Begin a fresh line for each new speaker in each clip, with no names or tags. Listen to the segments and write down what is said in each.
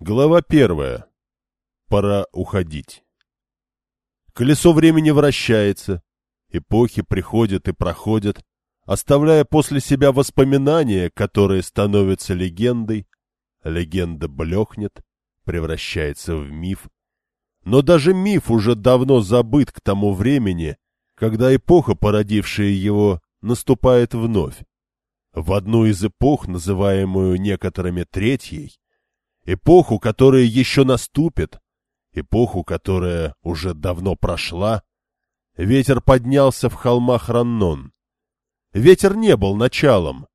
Глава первая. Пора уходить. Колесо времени вращается, эпохи приходят и проходят, оставляя после себя воспоминания, которые становятся легендой. Легенда блекнет, превращается в миф. Но даже миф уже давно забыт к тому времени, когда эпоха, породившая его, наступает вновь. В одну из эпох, называемую некоторыми третьей, эпоху, которая еще наступит, эпоху, которая уже давно прошла, ветер поднялся в холмах Раннон. Ветер не был началом.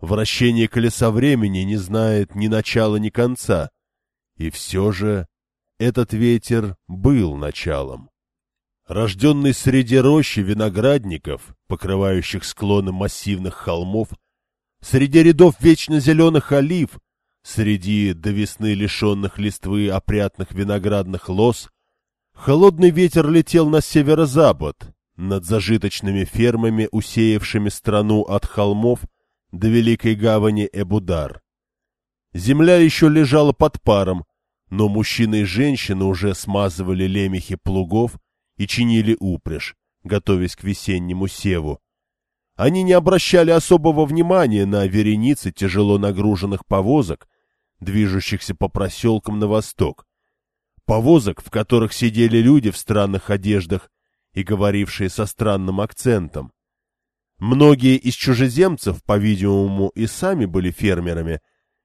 Вращение колеса времени не знает ни начала, ни конца. И все же этот ветер был началом. Рожденный среди рощи виноградников, покрывающих склоны массивных холмов, среди рядов вечно зеленых олив — Среди до весны лишенных листвы опрятных виноградных лоз холодный ветер летел на северо-запад, над зажиточными фермами, усеявшими страну от холмов до великой гавани Эбудар. Земля еще лежала под паром, но мужчины и женщины уже смазывали лемехи плугов и чинили упряжь, готовясь к весеннему севу. Они не обращали особого внимания на вереницы тяжело нагруженных повозок, движущихся по проселкам на восток. Повозок, в которых сидели люди в странных одеждах и говорившие со странным акцентом. Многие из чужеземцев, по-видимому, и сами были фермерами.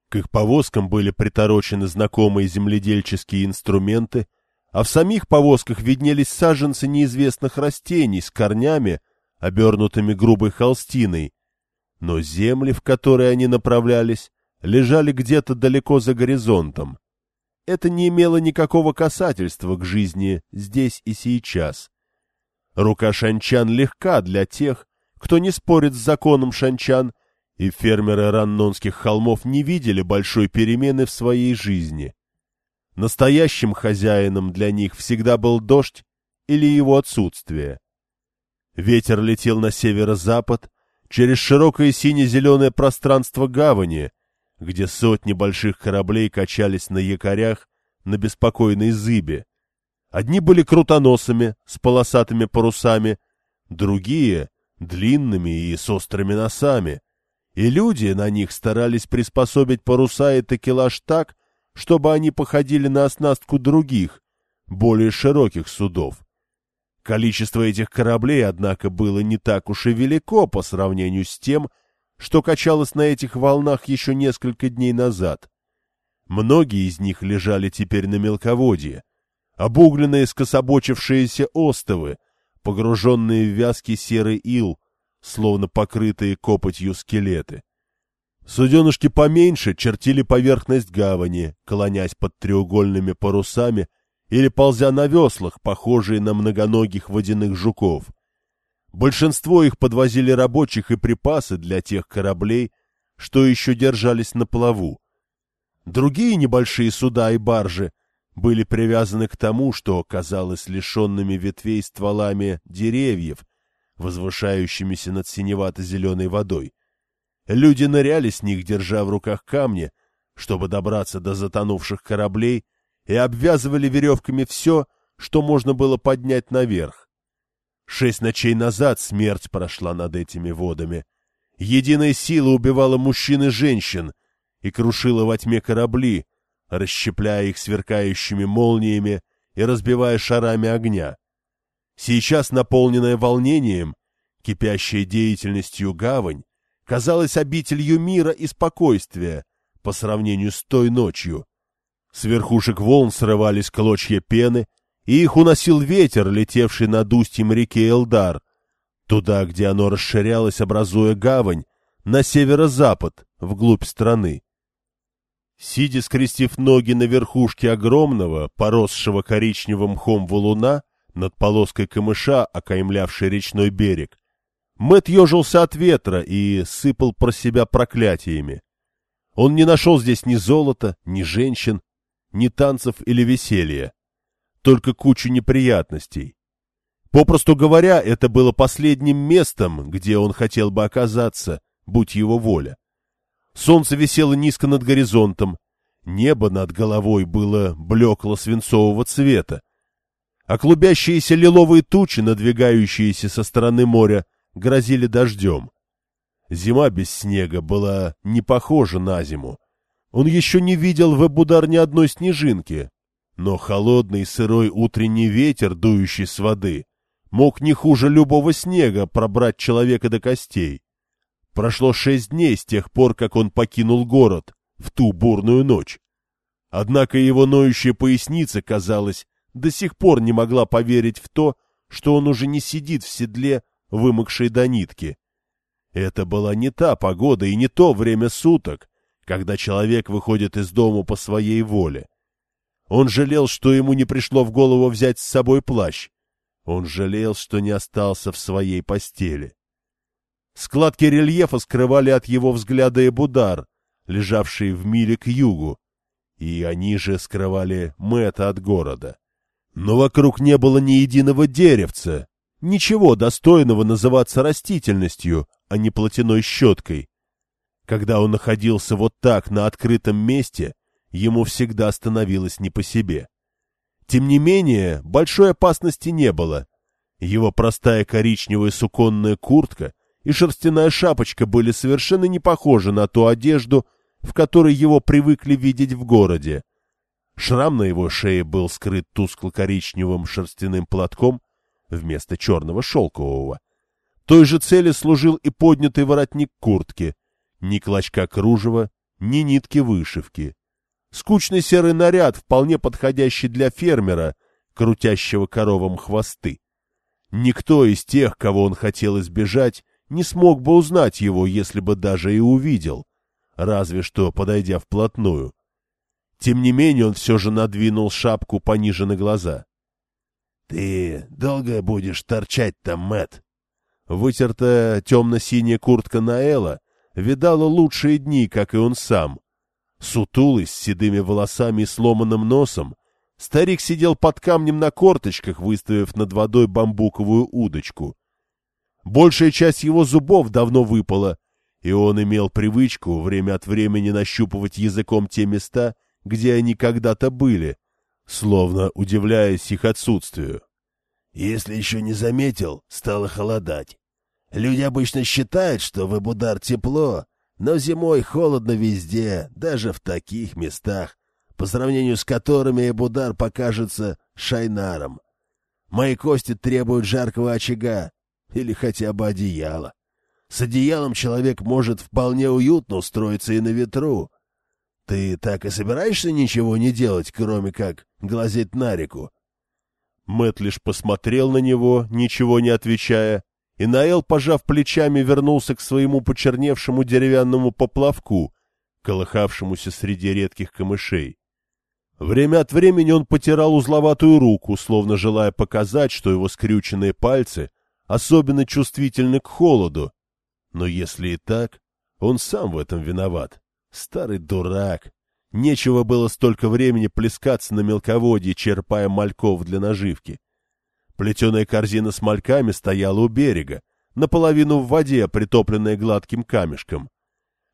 К их повозкам были приторочены знакомые земледельческие инструменты, а в самих повозках виднелись саженцы неизвестных растений с корнями, обернутыми грубой холстиной. Но земли, в которые они направлялись, лежали где-то далеко за горизонтом. Это не имело никакого касательства к жизни здесь и сейчас. Рука шанчан легка для тех, кто не спорит с законом шанчан, и фермеры раннонских холмов не видели большой перемены в своей жизни. Настоящим хозяином для них всегда был дождь или его отсутствие. Ветер летел на северо-запад, через широкое сине-зеленое пространство гавани, где сотни больших кораблей качались на якорях на беспокойной зыбе. Одни были крутоносами, с полосатыми парусами, другие — длинными и с острыми носами. И люди на них старались приспособить паруса и такелаж так, чтобы они походили на оснастку других, более широких судов. Количество этих кораблей, однако, было не так уж и велико по сравнению с тем, что качалось на этих волнах еще несколько дней назад. Многие из них лежали теперь на мелководье, обугленные скособочившиеся остовы, погруженные в вязкий серый ил, словно покрытые копотью скелеты. Суденышки поменьше чертили поверхность гавани, клонясь под треугольными парусами или ползя на веслах, похожие на многоногих водяных жуков. Большинство их подвозили рабочих и припасы для тех кораблей, что еще держались на плаву. Другие небольшие суда и баржи были привязаны к тому, что казалось лишенными ветвей стволами деревьев, возвышающимися над синевато-зеленой водой. Люди ныряли с них, держа в руках камни, чтобы добраться до затонувших кораблей, и обвязывали веревками все, что можно было поднять наверх. Шесть ночей назад смерть прошла над этими водами. Единая сила убивала мужчин и женщин и крушила во тьме корабли, расщепляя их сверкающими молниями и разбивая шарами огня. Сейчас, наполненная волнением, кипящая деятельностью гавань, казалась обителью мира и спокойствия по сравнению с той ночью. С верхушек волн срывались клочья пены, и их уносил ветер, летевший над устьем реки Элдар, туда, где оно расширялось, образуя гавань, на северо-запад, вглубь страны. Сидя, скрестив ноги на верхушке огромного, поросшего коричневым мхом валуна, над полоской камыша, окаймлявшей речной берег, Мэт ежился от ветра и сыпал про себя проклятиями. Он не нашел здесь ни золота, ни женщин, ни танцев или веселья только кучу неприятностей. Попросту говоря, это было последним местом, где он хотел бы оказаться, будь его воля. Солнце висело низко над горизонтом, Небо над головой было блекло-свинцового цвета, а клубящиеся лиловые тучи, надвигающиеся со стороны моря, грозили дождем. Зима без снега была не похожа на зиму. Он еще не видел в Эбудар ни одной снежинки, но холодный сырой утренний ветер, дующий с воды, мог не хуже любого снега пробрать человека до костей. Прошло шесть дней с тех пор, как он покинул город, в ту бурную ночь. Однако его ноющая поясница, казалось, до сих пор не могла поверить в то, что он уже не сидит в седле, вымокшей до нитки. Это была не та погода и не то время суток, когда человек выходит из дома по своей воле. Он жалел, что ему не пришло в голову взять с собой плащ. Он жалел, что не остался в своей постели. Складки рельефа скрывали от его взгляда Эбудар, лежавший в миле к югу, и они же скрывали Мэтта от города. Но вокруг не было ни единого деревца, ничего достойного называться растительностью, а не платяной щеткой. Когда он находился вот так на открытом месте, ему всегда становилось не по себе. Тем не менее, большой опасности не было. Его простая коричневая суконная куртка и шерстяная шапочка были совершенно не похожи на ту одежду, в которой его привыкли видеть в городе. Шрам на его шее был скрыт тускло-коричневым шерстяным платком вместо черного шелкового. Той же цели служил и поднятый воротник куртки. Ни клочка кружева, ни нитки вышивки. Скучный серый наряд, вполне подходящий для фермера, крутящего коровам хвосты. Никто из тех, кого он хотел избежать, не смог бы узнать его, если бы даже и увидел, разве что подойдя вплотную. Тем не менее он все же надвинул шапку пониже на глаза. — Ты долго будешь торчать там, Мэт? Вытертая темно-синяя куртка Наэла видала лучшие дни, как и он сам. Сутулый, с седыми волосами и сломанным носом, старик сидел под камнем на корточках, выставив над водой бамбуковую удочку. Большая часть его зубов давно выпала, и он имел привычку время от времени нащупывать языком те места, где они когда-то были, словно удивляясь их отсутствию. Если еще не заметил, стало холодать. Люди обычно считают, что в Эбудар тепло, но зимой холодно везде, даже в таких местах, по сравнению с которыми Эбудар покажется шайнаром. Мои кости требуют жаркого очага или хотя бы одеяла. С одеялом человек может вполне уютно устроиться и на ветру, ты так и собираешься ничего не делать, кроме как глазеть на реку? Мэт лишь посмотрел на него, ничего не отвечая, и Наэл, пожав плечами, вернулся к своему почерневшему деревянному поплавку, колыхавшемуся среди редких камышей. Время от времени он потирал узловатую руку, словно желая показать, что его скрюченные пальцы особенно чувствительны к холоду. Но если и так, он сам в этом виноват. Старый дурак. Нечего было столько времени плескаться на мелководье, черпая мальков для наживки. Плетеная корзина с мальками стояла у берега, наполовину в воде, притопленная гладким камешком.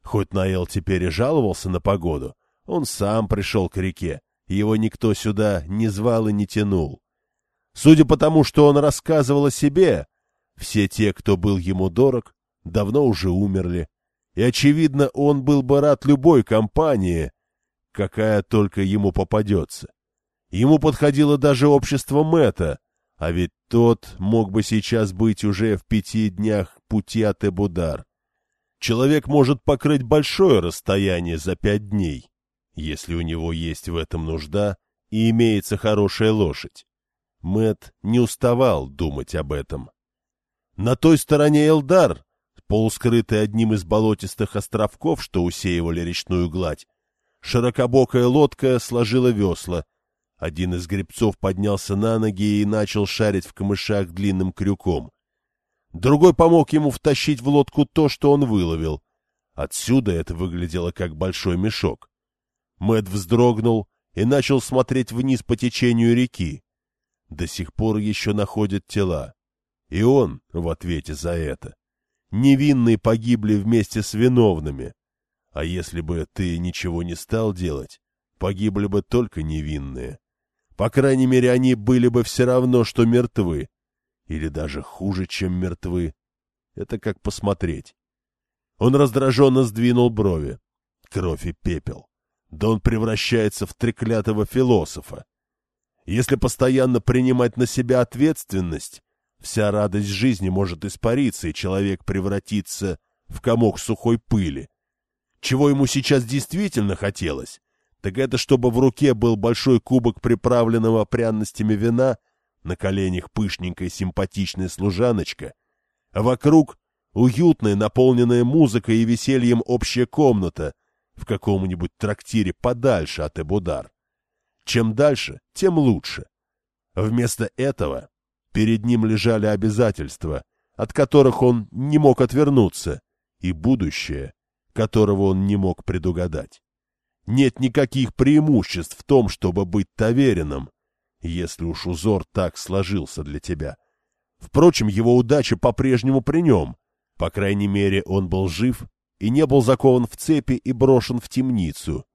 Хоть Наэл теперь и жаловался на погоду, он сам пришел к реке, его никто сюда не звал и не тянул. Судя по тому, что он рассказывал о себе, все те, кто был ему дорог, давно уже умерли, и, очевидно, он был бы рад любой компании, какая только ему попадется. Ему подходило даже общество Мэта, а ведь тот мог бы сейчас быть уже в пяти днях пути от Эбудар. Человек может покрыть большое расстояние за пять дней, если у него есть в этом нужда и имеется хорошая лошадь. Мэт не уставал думать об этом. На той стороне Элдар полускрытый одним из болотистых островков, что усеивали речную гладь. Широкобокая лодка сложила весла. Один из гребцов поднялся на ноги и начал шарить в камышах длинным крюком. Другой помог ему втащить в лодку то, что он выловил. Отсюда это выглядело как большой мешок. Мэт вздрогнул и начал смотреть вниз по течению реки. До сих пор еще находят тела. И он в ответе за это. Невинные погибли вместе с виновными. А если бы ты ничего не стал делать, погибли бы только невинные. По крайней мере, они были бы все равно, что мертвы. Или даже хуже, чем мертвы. Это как посмотреть. Он раздраженно сдвинул брови. Кровь и пепел. Да он превращается в треклятого философа. Если постоянно принимать на себя ответственность, вся радость жизни может испариться, и человек превратится в комок сухой пыли. Чего ему сейчас действительно хотелось, так это чтобы в руке был большой кубок приправленного пряностями вина, на коленях пышненькая симпатичная служаночка, а вокруг уютная, наполненная музыкой и весельем общая комната в каком-нибудь трактире подальше от Эбудар. Чем дальше, тем лучше. Вместо этого перед ним лежали обязательства, от которых он не мог отвернуться, и будущее, которого он не мог предугадать. Нет никаких преимуществ в том, чтобы быть таверином, если уж узор так сложился для тебя. Впрочем, его удача по-прежнему при нем. По крайней мере, он был жив и не был закован в цепи и брошен в темницу.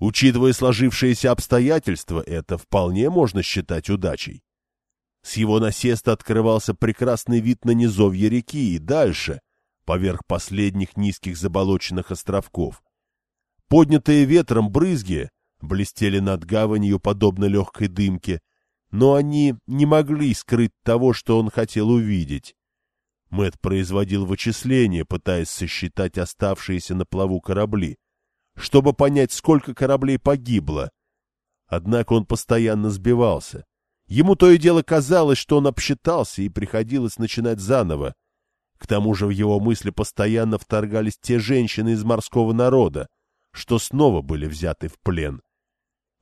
Учитывая сложившиеся обстоятельства, это вполне можно считать удачей. С его насеста открывался прекрасный вид на низовье реки и дальше, поверх последних низких заболоченных островков. Поднятые ветром брызги блестели над гаванью, подобно легкой дымке, но они не могли скрыть того, что он хотел увидеть. Мэт производил вычисления, пытаясь сосчитать оставшиеся на плаву корабли, чтобы понять, сколько кораблей погибло. Однако он постоянно сбивался. Ему то и дело казалось, что он обсчитался, и приходилось начинать заново. К тому же в его мысли постоянно вторгались те женщины из морского народа, что снова были взяты в плен.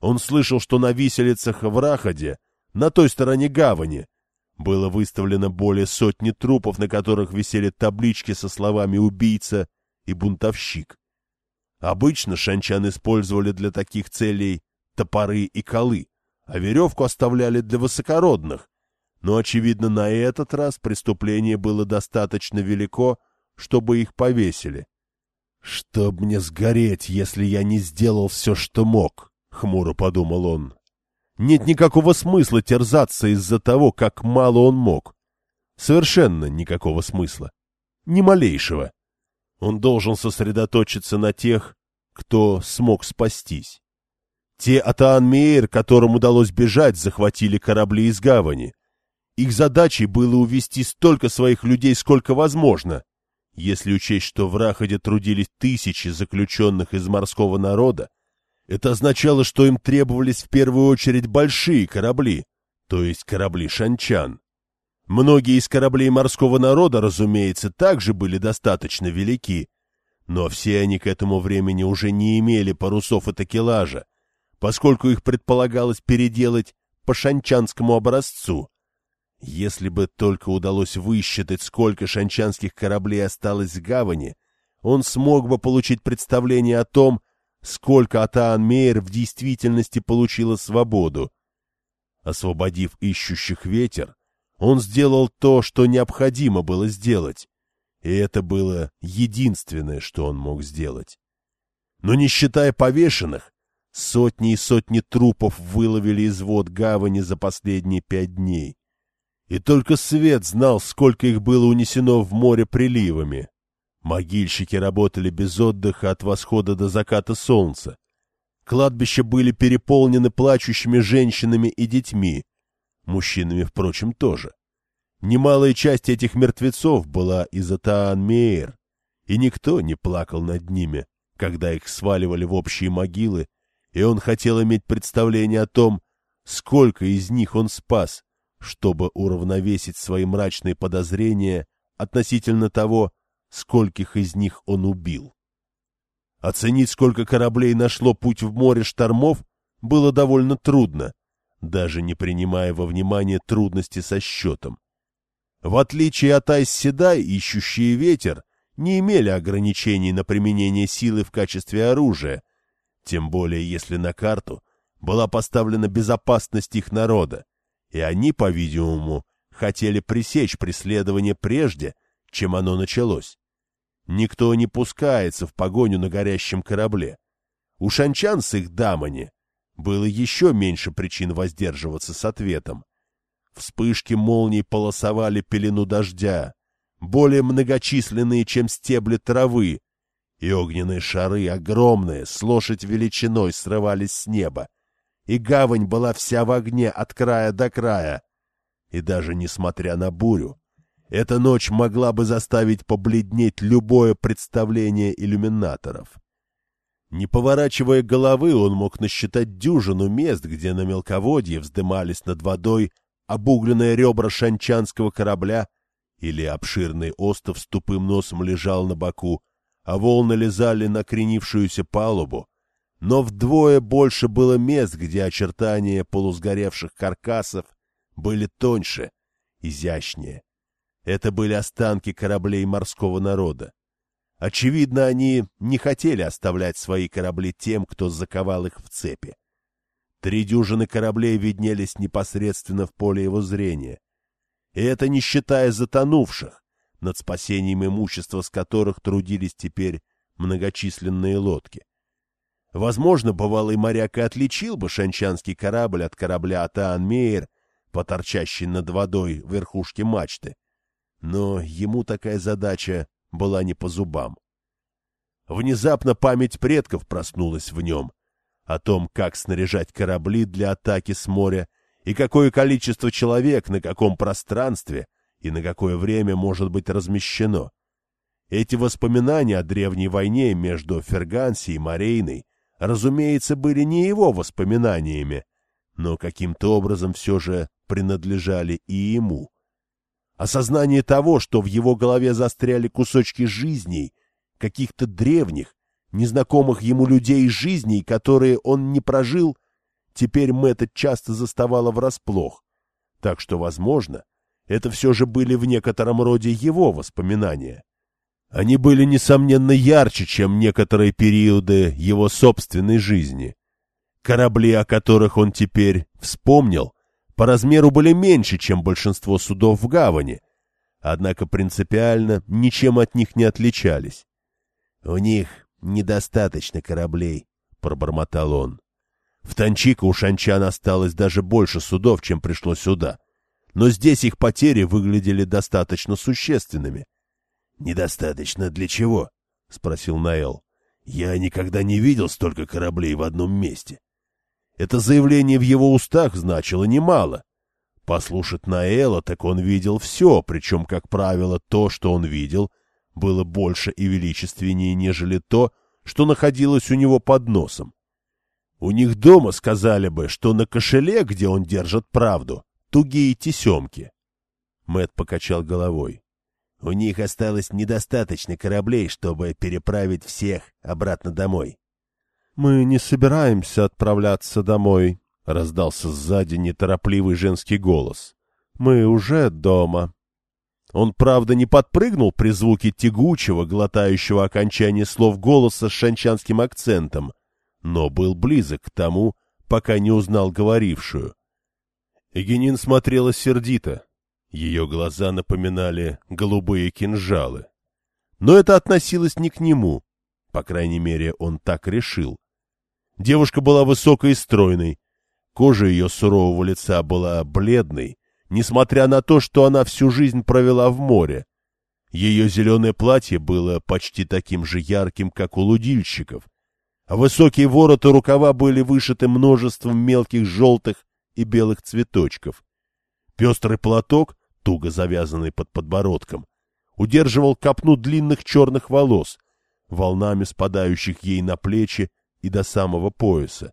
Он слышал, что на виселицах в Раходе, на той стороне гавани, было выставлено более сотни трупов, на которых висели таблички со словами «убийца» и «бунтовщик». Обычно шанчан использовали для таких целей топоры и колы, а веревку оставляли для высокородных. Но, очевидно, на этот раз преступление было достаточно велико, чтобы их повесили. «Чтоб мне сгореть, если я не сделал все, что мог», — хмуро подумал он. «Нет никакого смысла терзаться из-за того, как мало он мог. Совершенно никакого смысла. Ни малейшего. Он должен сосредоточиться на тех, кто смог спастись. Те Атаан-Мейер, которым удалось бежать, захватили корабли из гавани. Их задачей было увести столько своих людей, сколько возможно, если учесть, что в Раходе трудились тысячи заключенных из морского народа, это означало, что им требовались в первую очередь большие корабли, то есть корабли шанчан. Многие из кораблей морского народа, разумеется, также были достаточно велики, но все они к этому времени уже не имели парусов и такелажа, поскольку их предполагалось переделать по шанчанскому образцу, если бы только удалось высчитать, сколько шанчанских кораблей осталось в гавани, он смог бы получить представление о том, сколько Атаан Мейер в действительности получила свободу. Освободив ищущих ветер, он сделал то, что необходимо было сделать, и это было единственное, что он мог сделать. Но не считая повешенных, сотни и сотни трупов выловили из вод гавани за последние пять дней. И только свет знал, сколько их было унесено в море приливами. Могильщики работали без отдыха от восхода до заката солнца. Кладбища были переполнены плачущими женщинами и детьми. Мужчинами, впрочем, тоже. Немалая часть этих мертвецов была из Атаан-Мейер, и никто не плакал над ними, когда их сваливали в общие могилы, и он хотел иметь представление о том, сколько из них он спас, чтобы уравновесить свои мрачные подозрения относительно того, скольких из них он убил. Оценить, сколько кораблей нашло путь в море штормов, было довольно трудно, даже не принимая во внимание трудности со счетом. В отличие от Айс-Седай, ищущие ветер не имели ограничений на применение силы в качестве оружия, тем более если на карту была поставлена безопасность их народа, и они, по-видимому, хотели пресечь преследование прежде, чем оно началось. Никто не пускается в погоню на горящем корабле. У шанчан с их дамани было еще меньше причин воздерживаться с ответом. Вспышки молний полосовали пелену дождя, более многочисленные, чем стебли травы, и огненные шары, огромные, с лошадь величиной, срывались с неба. И гавань была вся в огне от края до края. И даже несмотря на бурю, эта ночь могла бы заставить побледнеть любое представление иллюминаторов. Не поворачивая головы, он мог насчитать дюжину мест, где на мелководье вздымались над водой обугленные ребра шанчанского корабля или обширный остов с тупым носом лежал на боку, а волны лизали на кренившуюся палубу. Но вдвое больше было мест, где очертания полусгоревших каркасов были тоньше, изящнее. Это были останки кораблей морского народа. Очевидно, они не хотели оставлять свои корабли тем, кто заковал их в цепи. Три дюжины кораблей виднелись непосредственно в поле его зрения. И это не считая затонувших, над спасением имущества с которых трудились теперь многочисленные лодки. Возможно, бывалый моряк и отличил бы шанчанский корабль от корабля Атаан-Мейер, поторчащий над водой в верхушке мачты. Но ему такая задача была не по зубам. Внезапно память предков проснулась в нем — о том, как снаряжать корабли для атаки с моря и какое количество человек на каком пространстве и на какое время может быть размещено. Эти воспоминания о древней войне между Ферганси и Морейной, разумеется, были не его воспоминаниями, но каким-то образом все же принадлежали и ему. Осознание того, что в его голове застряли кусочки жизней, каких-то древних, незнакомых ему людей жизней, которые он не прожил, теперь Мэтта часто заставала врасплох. Так что, возможно, это все же были в некотором роде его воспоминания. Они были, несомненно, ярче, чем некоторые периоды его собственной жизни. Корабли, о которых он теперь вспомнил, по размеру были меньше, чем большинство судов в гавани, однако принципиально ничем от них не отличались. У них «Недостаточно кораблей», — пробормотал он. В Танчика у шанчан осталось даже больше судов, чем пришло сюда. Но здесь их потери выглядели достаточно существенными. «Недостаточно для чего?» — спросил Наэл. «Я никогда не видел столько кораблей в одном месте». Это заявление в его устах значило немало. Послушать Наэла, так он видел все, причем, как правило, то, что он видел — было больше и величественнее, нежели то, что находилось у него под носом. У них дома сказали бы, что на кошеле, где он держит правду, тугие тесемки. Мэт покачал головой. У них осталось недостаточно кораблей, чтобы переправить всех обратно домой. — Мы не собираемся отправляться домой, — раздался сзади неторопливый женский голос. — Мы уже дома. Он, правда, не подпрыгнул при звуке тягучего, глотающего окончание слов голоса с шанчанским акцентом, но был близок к тому, пока не узнал говорившую. Эгенин смотрела сердито. Ее глаза напоминали голубые кинжалы. Но это относилось не к нему. По крайней мере, он так решил. Девушка была высокой и стройной. Кожа ее сурового лица была бледной, несмотря на то, что она всю жизнь провела в море. Ее зеленое платье было почти таким же ярким, как у лудильщиков, а высокие вороты рукава были вышиты множеством мелких желтых и белых цветочков. Пестрый платок, туго завязанный под подбородком, удерживал копну длинных черных волос, волнами спадающих ей на плечи и до самого пояса.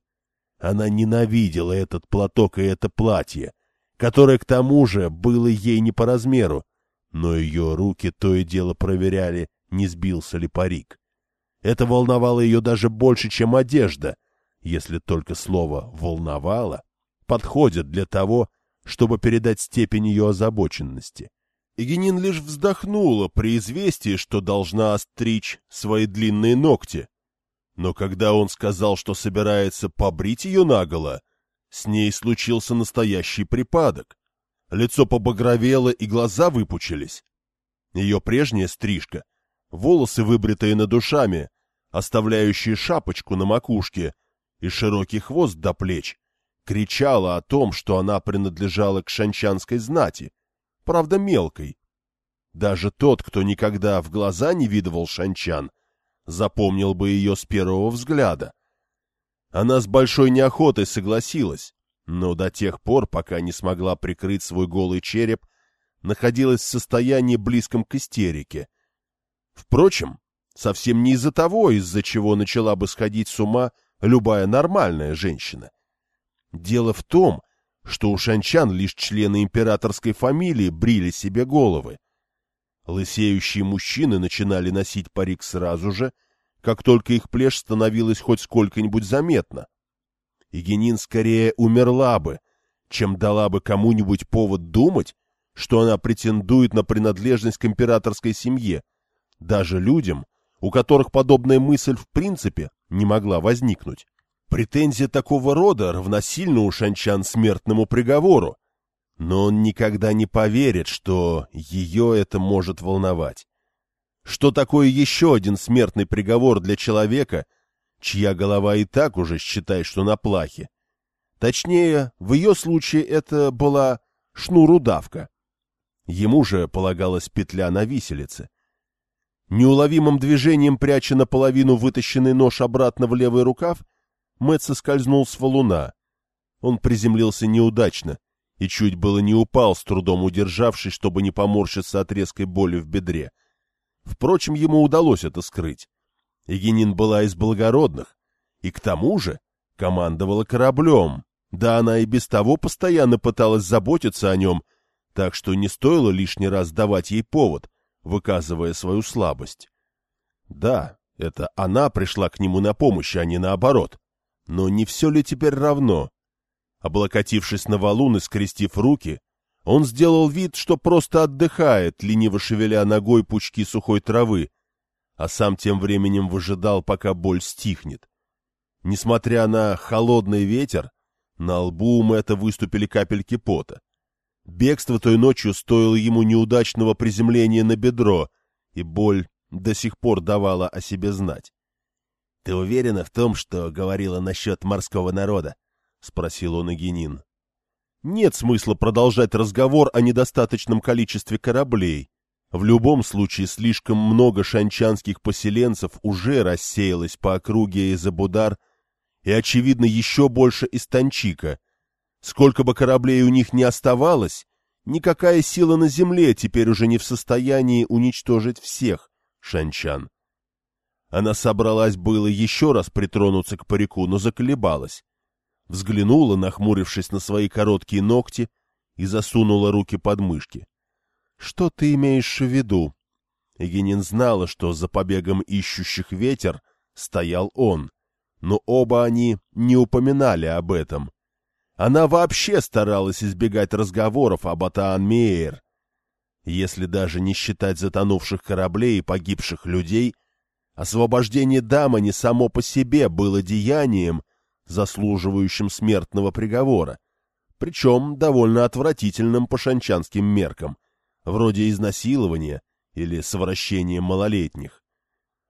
Она ненавидела этот платок и это платье, которое к тому же было ей не по размеру, но ее руки то и дело проверяли, не сбился ли парик. Это волновало ее даже больше, чем одежда, если только слово «волновало» подходит для того, чтобы передать степень ее озабоченности. Егенин лишь вздохнула при известии, что должна остричь свои длинные ногти. Но когда он сказал, что собирается побрить ее наголо, с ней случился настоящий припадок. Лицо побагровело и глаза выпучились. Ее прежняя стрижка, волосы, выбритые над душами, оставляющая шапочку на макушке и широкий хвост до плеч, кричала о том, что она принадлежала к шанчанской знати, правда мелкой. Даже тот, кто никогда в глаза не видывал шанчан, запомнил бы ее с первого взгляда. Она с большой неохотой согласилась, но до тех пор, пока не смогла прикрыть свой голый череп, находилась в состоянии близком к истерике. Впрочем, совсем не из-за того, из-за чего начала бы сходить с ума любая нормальная женщина. Дело в том, что у шанчан лишь члены императорской фамилии брили себе головы. Лысеющие мужчины начинали носить парик сразу же, как только их плешь становилась хоть сколько-нибудь заметна. И Генин скорее умерла бы, чем дала бы кому-нибудь повод думать, что она претендует на принадлежность к императорской семье, даже людям, у которых подобная мысль в принципе не могла возникнуть. Претензия такого рода равносильна у шанчан смертному приговору, но он никогда не поверит, что ее это может волновать. Что такое еще один смертный приговор для человека, чья голова и так уже считает, что на плахе? Точнее, в ее случае это была шнурудавка. Ему же полагалась петля на виселице. Неуловимым движением, пряча наполовину вытащенный нож обратно в левый рукав, Мэтт соскользнул с валуна. Он приземлился неудачно и чуть было не упал, с трудом удержавшись, чтобы не поморщиться от резкой боли в бедре. Впрочем, ему удалось это скрыть. Егенин была из благородных, и к тому же командовала кораблем. Да она и без того постоянно пыталась заботиться о нем, так что не стоило лишний раз давать ей повод, выказывая свою слабость. Да, это она пришла к нему на помощь, а не наоборот. Но не все ли теперь равно? Облокотившись на валун и скрестив руки, он сделал вид, что просто отдыхает, лениво шевеля ногой пучки сухой травы, а сам тем временем выжидал, пока боль стихнет. Несмотря на холодный ветер, на лбу у Мэтта выступили капельки пота. Бегство той ночью стоило ему неудачного приземления на бедро, и боль до сих пор давала о себе знать. — Ты уверена в том, что говорила насчет морского народа? — спросил он Агенин. — Нет смысла продолжать разговор о недостаточном количестве кораблей. В любом случае, слишком много шанчанских поселенцев уже рассеялось по округе из Абудар, и, очевидно, еще больше из Танчика — Сколько бы кораблей у них ни оставалось, никакая сила на земле теперь уже не в состоянии уничтожить всех шанчан. Она собралась было еще раз притронуться к парику, но заколебалась. Взглянула, нахмурившись на свои короткие ногти, и засунула руки под мышки. — Что ты имеешь в виду? Егенин знала, что за побегом ищущих ветер стоял он, но оба они не упоминали об этом — она вообще старалась избегать разговоров об Атаан-Мейер. Если даже не считать затонувших кораблей и погибших людей, освобождение Дамани само по себе было деянием, заслуживающим смертного приговора, причем довольно отвратительным по шанчанским меркам, вроде изнасилования или совращения малолетних.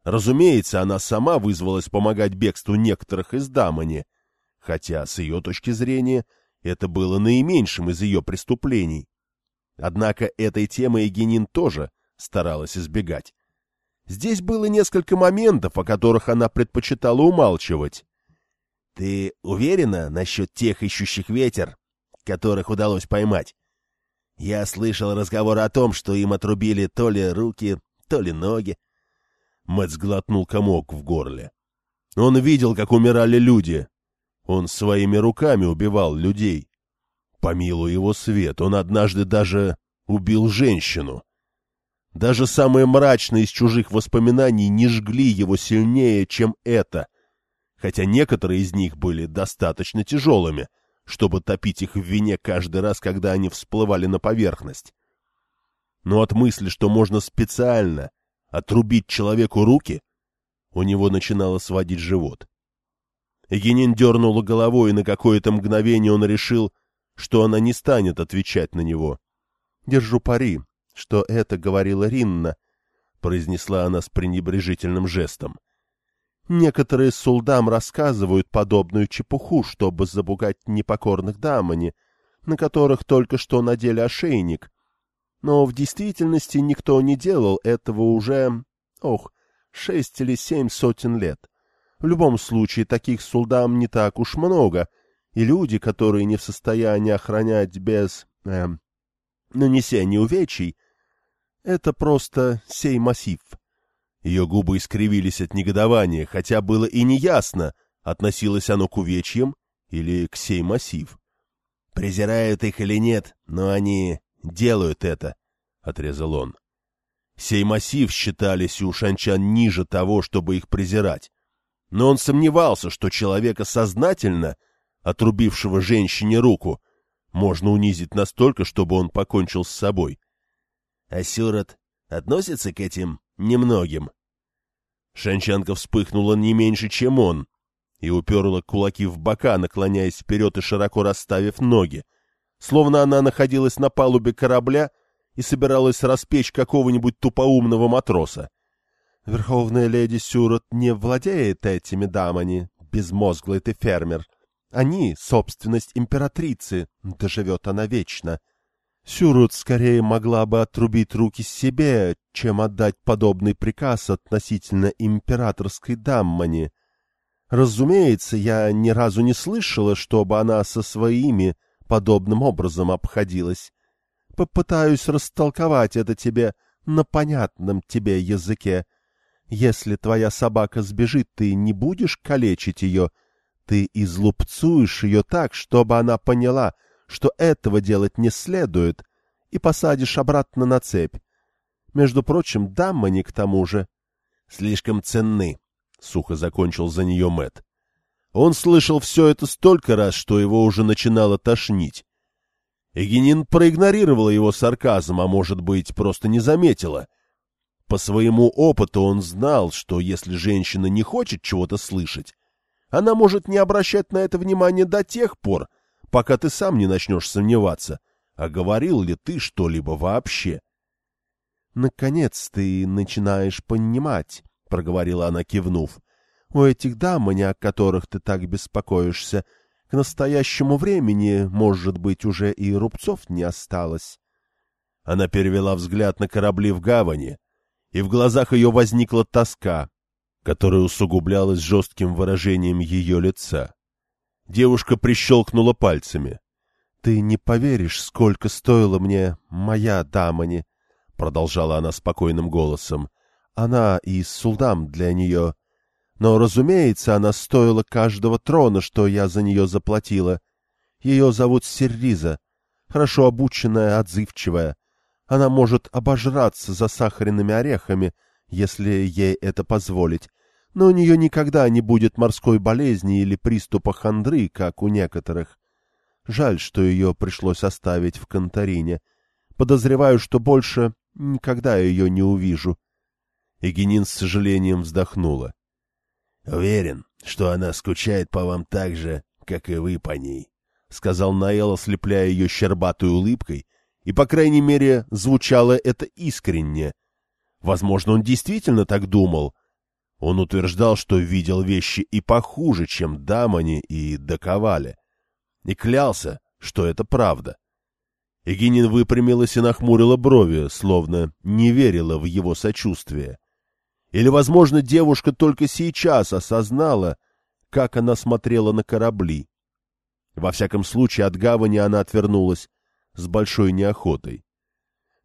Разумеется, она сама вызвалась помогать бегству некоторых из Дамани — хотя, с ее точки зрения, это было наименьшим из ее преступлений. Однако этой темы Егенин тоже старалась избегать. Здесь было несколько моментов, о которых она предпочитала умалчивать. — Ты уверена насчет тех ищущих ветер, которых удалось поймать? Я слышал разговор о том, что им отрубили то ли руки, то ли ноги. Мэтт сглотнул комок в горле. Он видел, как умирали люди, он своими руками убивал людей. Помилуй его свет, он однажды даже убил женщину. Даже самые мрачные из чужих воспоминаний не жгли его сильнее, чем это, хотя некоторые из них были достаточно тяжелыми, чтобы топить их в вине каждый раз, когда они всплывали на поверхность. Но от мысли, что можно специально отрубить человеку руки, у него начинало сводить живот. Егенин дернула головой, и на какое-то мгновение он решил, что она не станет отвечать на него. — Держу пари, что это говорила Ринна, — произнесла она с пренебрежительным жестом.
Некоторые сулдам рассказывают подобную чепуху, чтобы забугать непокорных дамани, на которых только что надели ошейник. Но в действительности никто не делал этого уже, ох, шесть или семь сотен лет. В любом случае, таких сулдам не так уж много, и люди, которые не в состоянии охранять без э, нанесения увечий, это просто сей массив. Ее губы искривились от негодования, хотя было и неясно, относилось оно к увечьям или к сей массив. «Презирают их или нет, но они делают это», — отрезал он. Сей массив считались у шанчан ниже того, чтобы их презирать. Но он сомневался, что человека сознательно, отрубившего женщине руку, можно унизить настолько, чтобы он покончил с собой. А Сюрот относится к этим немногим. Шанчанка вспыхнула не меньше, чем он, и уперла кулаки в бока, наклоняясь вперед и широко расставив ноги, словно она находилась на палубе корабля и собиралась распечь какого-нибудь тупоумного матроса. Верховная леди Сюрот не владеет этими дамами, безмозглый ты фермер. Они — собственность императрицы, да живет она вечно. Сюрут скорее могла бы отрубить руки себе, чем отдать подобный приказ относительно императорской даммани. Разумеется, я ни разу не слышала, чтобы она со своими подобным образом обходилась. Попытаюсь растолковать это тебе на понятном тебе языке. Если твоя собака сбежит, ты не будешь калечить ее, ты излупцуешь ее так, чтобы она поняла, что этого делать не следует, и посадишь обратно на цепь. Между прочим, дамы к тому же. Слишком ценны, — сухо закончил за нее Мэт. Он слышал все это столько раз, что его уже начинало тошнить. Эгенин проигнорировала его сарказм, а может быть, просто не заметила — по своему опыту он знал, что если женщина не хочет чего-то слышать, она может не обращать на это внимания до тех пор, пока ты сам не начнешь сомневаться, а говорил ли ты что-либо вообще. — Наконец ты начинаешь понимать, — проговорила она, кивнув. — У этих дамани, о которых ты так беспокоишься, к настоящему времени, может быть, уже и рубцов не осталось. Она перевела взгляд на корабли в гавани, и в глазах ее возникла тоска, которая усугублялась жестким выражением ее лица. Девушка прищелкнула пальцами. — Ты не поверишь, сколько стоила мне моя дамани, — продолжала она спокойным голосом. — Она и сулдам для нее. Но, разумеется, она стоила каждого трона, что я за нее заплатила. Ее зовут Серриза, хорошо обученная, отзывчивая. Она может обожраться за сахарными орехами, если ей это позволить, но у нее никогда не будет морской болезни или приступа хандры, как у некоторых. Жаль, что ее пришлось оставить в Конторине. Подозреваю, что больше никогда ее не увижу. Эгенин с сожалением вздохнула. — Уверен, что она скучает по вам так же, как и вы по ней, — сказал Наэл, ослепляя ее щербатой улыбкой — и, по крайней мере, звучало это искренне. Возможно, он действительно так думал. Он утверждал, что видел вещи и похуже, чем Дамани и Доковале. И клялся, что это правда. Егинин выпрямилась и нахмурила брови, словно не верила в его сочувствие. Или, возможно, девушка только сейчас осознала, как она смотрела на корабли. Во всяком случае, от гавани она отвернулась с большой неохотой.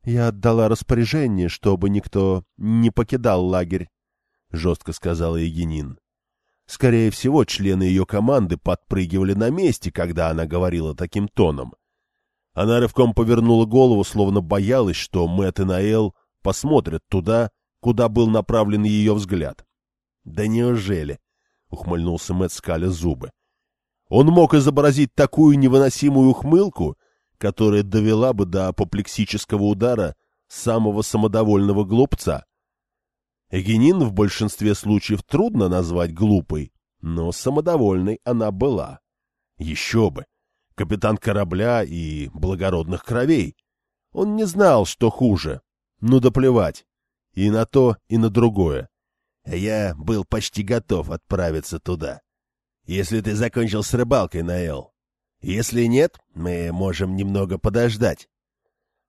«Я отдала распоряжение, чтобы никто не покидал лагерь», — жестко сказала Егенин. Скорее всего, члены ее команды подпрыгивали на месте, когда она говорила таким тоном. Она рывком повернула голову, словно боялась, что Мэтт и Наэл посмотрят туда, куда был направлен ее взгляд. «Да неужели?» — ухмыльнулся Мэтт, скаля зубы. Он мог изобразить такую невыносимую ухмылку, которая довела бы до апоплексического удара самого самодовольного глупца. Эгенин в большинстве случаев трудно назвать глупой, но самодовольной она была. Еще бы! Капитан корабля и благородных кровей. Он не знал, что хуже. Ну да плевать. И на то, и на другое. Я был почти готов отправиться туда. Если ты закончил с рыбалкой, Наэл. Если нет, мы можем немного подождать.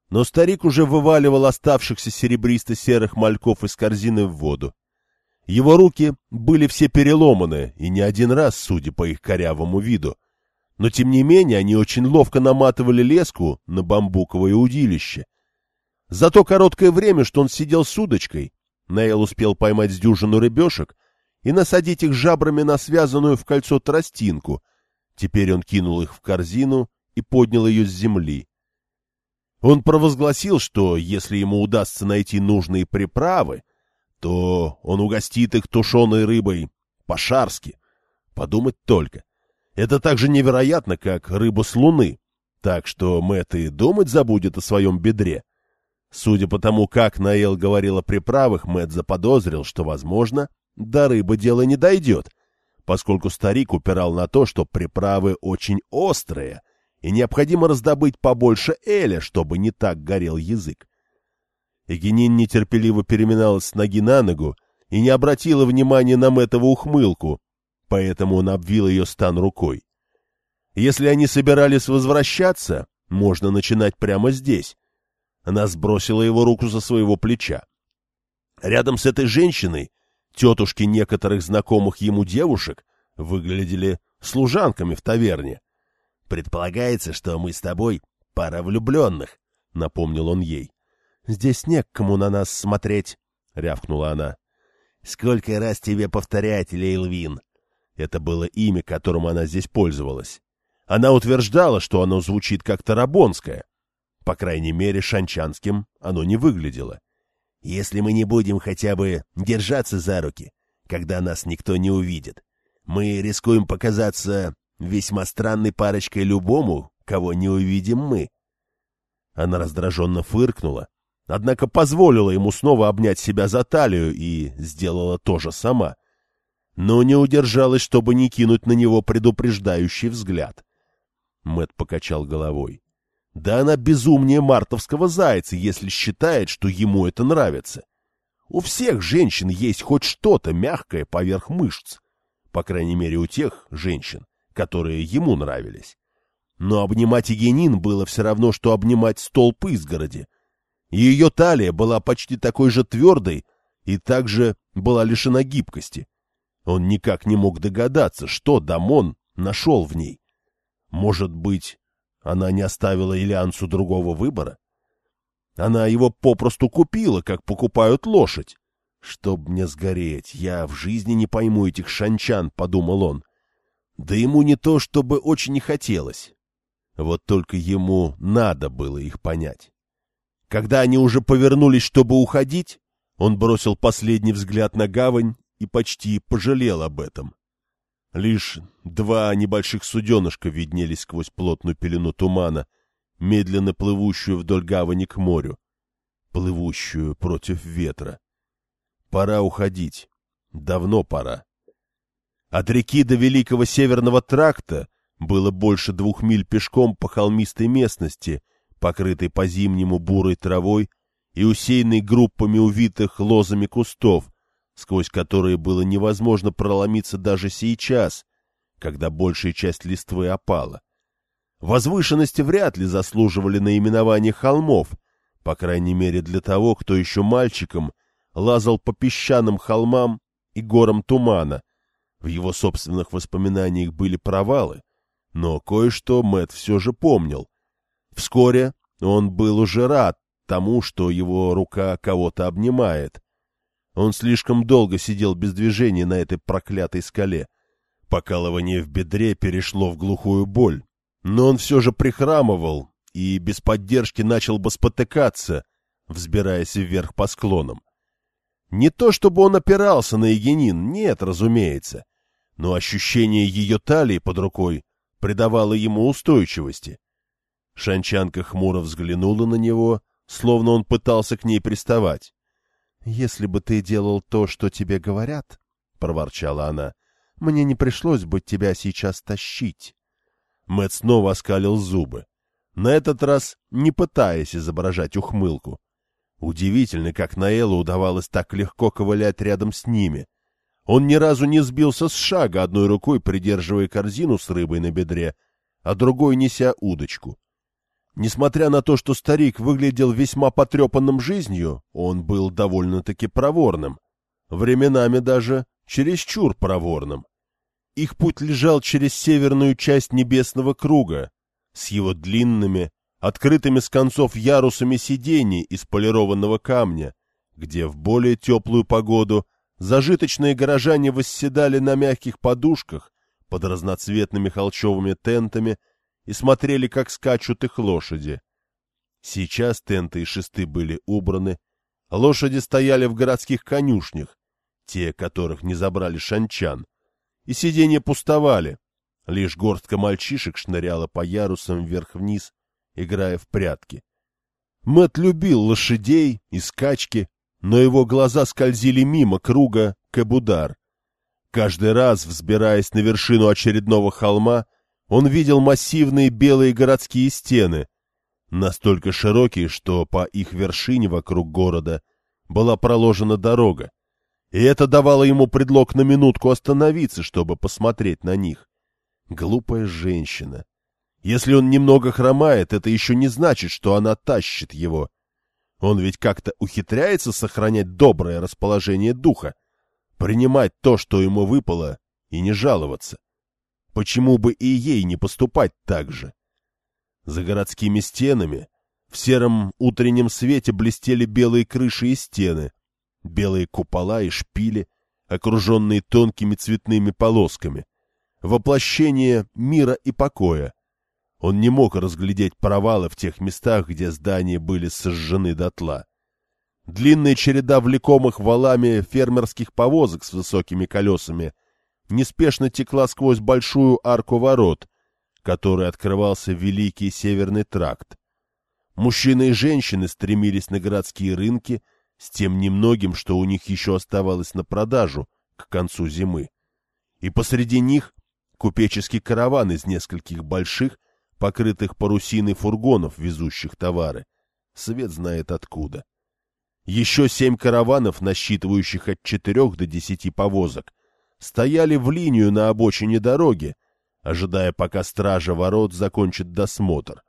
Но старик уже вываливал оставшихся серебристо-серых мальков из корзины в воду. Его руки были все переломаны, и не один раз, судя по их корявому виду. Но, тем не менее, они очень ловко наматывали леску на бамбуковое удилище. За то короткое время, что он сидел с удочкой, Нейл успел поймать с дюжину рыбешек и насадить их жабрами на связанную в кольцо тростинку. Теперь он кинул их в корзину и поднял ее с земли. Он провозгласил, что если ему удастся найти нужные приправы, то он угостит их тушеной рыбой по-шарски. Подумать только. Это так же невероятно, как рыба с луны. Так что Мэтт и думать забудет о своем бедре. Судя по тому, как Наэл говорил о приправах, Мэтт заподозрил, что, возможно, до рыбы дело не дойдет, поскольку старик упирал на то, что приправы очень острые, и необходимо раздобыть побольше эля, чтобы не так горел язык. Эгенин нетерпеливо переминалась с ноги на ногу и не обратила внимания на Мэттову ухмылку, поэтому он обвил ее стан рукой. Если они собирались возвращаться, можно начинать прямо здесь. Она сбросила его руку со своего плеча. Рядом с этой женщиной тетушки некоторых знакомых ему девушек выглядели служанками в таверне.
«Предполагается, что мы с тобой пара влюбленных», — напомнил он ей.
«Здесь не к кому на нас смотреть», — рявкнула она.
«Сколько раз тебе повторять, Лейлвин?»
Это было имя, которым она здесь пользовалась. Она утверждала, что оно звучит как тарабонское. По крайней мере, шанчанским оно не выглядело.
Если мы не будем хотя бы держаться за руки, когда нас никто не увидит, мы рискуем показаться весьма странной парочкой любому, кого не увидим мы.
Она раздраженно фыркнула, однако позволила ему снова обнять себя за талию и сделала то же сама. Но не удержалась, чтобы не кинуть на него предупреждающий взгляд. Мэт покачал головой. Да она безумнее мартовского зайца, если считает, что ему это нравится. У всех женщин есть хоть что-то мягкое поверх мышц. По крайней мере, у тех женщин, которые ему нравились. Но обнимать Егенин было все равно, что обнимать столб изгороди. Ее талия была почти такой же твердой и также была лишена гибкости. Он никак не мог догадаться, что Дамон нашел в ней. Может быть, она не оставила Ильянцу другого выбора? Она его попросту купила, как покупают лошадь. «Чтоб мне сгореть, я в жизни не пойму этих шанчан», — подумал он. Да ему не то, чтобы очень не хотелось. Вот только ему надо было их понять. Когда они уже повернулись, чтобы уходить, он бросил последний взгляд на гавань и почти пожалел об этом. Лишь два небольших суденышка виднелись сквозь плотную пелену тумана, медленно плывущую вдоль гавани к морю, плывущую против ветра. Пора уходить. Давно пора. От реки до Великого Северного тракта было больше двух миль пешком по холмистой местности, покрытой по-зимнему бурой травой и усеянной группами увитых лозами кустов, сквозь которые было невозможно проломиться даже сейчас, когда большая часть листвы опала. Возвышенности вряд ли заслуживали наименования холмов, по крайней мере для того, кто еще мальчиком лазал по песчаным холмам и горам тумана. В его собственных воспоминаниях были провалы, но кое-что Мэт все же помнил. Вскоре он был уже рад тому, что его рука кого-то обнимает, он слишком долго сидел без движения на этой проклятой скале. Покалывание в бедре перешло в глухую боль. Но он все же прихрамывал и без поддержки начал бы спотыкаться, взбираясь вверх по склонам. Не то чтобы он опирался на Егенин, нет, разумеется, но ощущение ее талии под рукой придавало ему устойчивости. Шанчанка хмуро взглянула на него, словно он пытался к ней приставать. «Если бы ты делал то, что тебе говорят, — проворчала она, — мне не пришлось бы тебя сейчас тащить». Мэт снова оскалил зубы, на этот раз не пытаясь изображать ухмылку. Удивительно, как Наэлу удавалось так легко ковылять рядом с ними. Он ни разу не сбился с шага, одной рукой придерживая корзину с рыбой на бедре, а другой неся удочку. Несмотря на то, что старик выглядел весьма потрепанным жизнью, он был довольно-таки проворным. Временами даже чересчур проворным. Их путь лежал через северную часть небесного круга, с его длинными, открытыми с концов ярусами сидений из полированного камня, где в более теплую погоду зажиточные горожане восседали на мягких подушках под разноцветными холчевыми тентами и смотрели, как скачут их лошади. Сейчас тенты и шесты были убраны, лошади стояли в городских конюшнях, те, которых не забрали шанчан, и сиденья пустовали, лишь горстка мальчишек шныряла по ярусам вверх-вниз, играя в прятки. Мэт любил лошадей и скачки, но его глаза скользили мимо круга Кабудар. Каждый раз, взбираясь на вершину очередного холма, он видел массивные белые городские стены, настолько широкие, что по их вершине вокруг города была проложена дорога, и это давало ему предлог на минутку остановиться, чтобы посмотреть на них. Глупая женщина. Если он немного хромает, это еще не значит, что она тащит его. Он ведь как-то ухитряется сохранять доброе расположение духа, принимать то, что ему выпало, и не жаловаться. Почему бы и ей не поступать так же? За городскими стенами в сером утреннем свете блестели белые крыши и стены, белые купола и шпили, окруженные тонкими цветными полосками. Воплощение мира и покоя. Он не мог разглядеть провалы в тех местах, где здания были сожжены дотла. Длинная череда влекомых валами фермерских повозок с высокими колесами — неспешно текла сквозь большую арку ворот, которой открывался великий северный тракт. Мужчины и женщины стремились на городские рынки с тем немногим, что у них еще оставалось на продажу к концу зимы. И посреди них купеческий караван из нескольких больших, покрытых парусиной фургонов, везущих товары. Свет знает откуда. Еще семь караванов, насчитывающих от четырех до десяти повозок, стояли в линию на обочине дороги, ожидая, пока стража ворот закончит досмотр.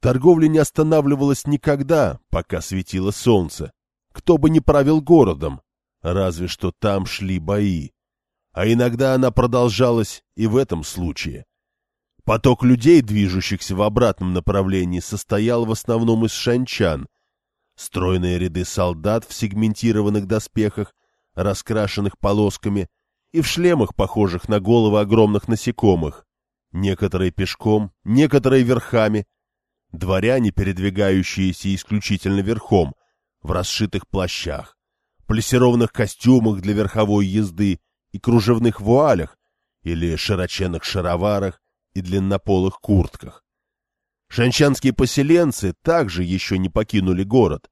Торговля не останавливалась никогда, пока светило солнце. Кто бы ни правил городом, разве что там шли бои. А иногда она продолжалась и в этом случае. Поток людей, движущихся в обратном направлении, состоял в основном из шанчан. Стройные ряды солдат в сегментированных доспехах, раскрашенных полосками — и в шлемах, похожих на головы огромных насекомых. Некоторые пешком, некоторые верхами. Дворяне, передвигающиеся исключительно верхом, в расшитых плащах, плессированных костюмах для верховой езды и кружевных вуалях или широченных шароварах и длиннополых куртках. Шанчанские поселенцы также еще не покинули город.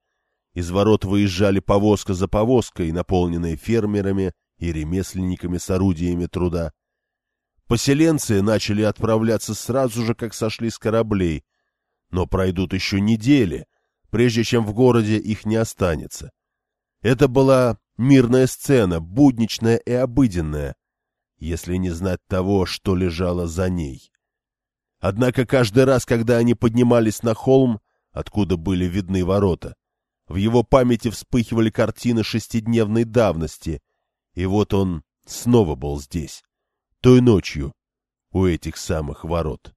Из ворот выезжали повозка за повозкой, наполненные фермерами и ремесленниками с орудиями труда. Поселенцы начали отправляться сразу же, как сошли с кораблей, но пройдут еще недели, прежде чем в городе их не останется. Это была мирная сцена, будничная и обыденная, если не знать того, что лежало за ней. Однако каждый раз, когда они поднимались на холм, откуда были видны ворота, в его памяти вспыхивали картины шестидневной давности, и вот он снова был здесь, той ночью, у этих самых ворот.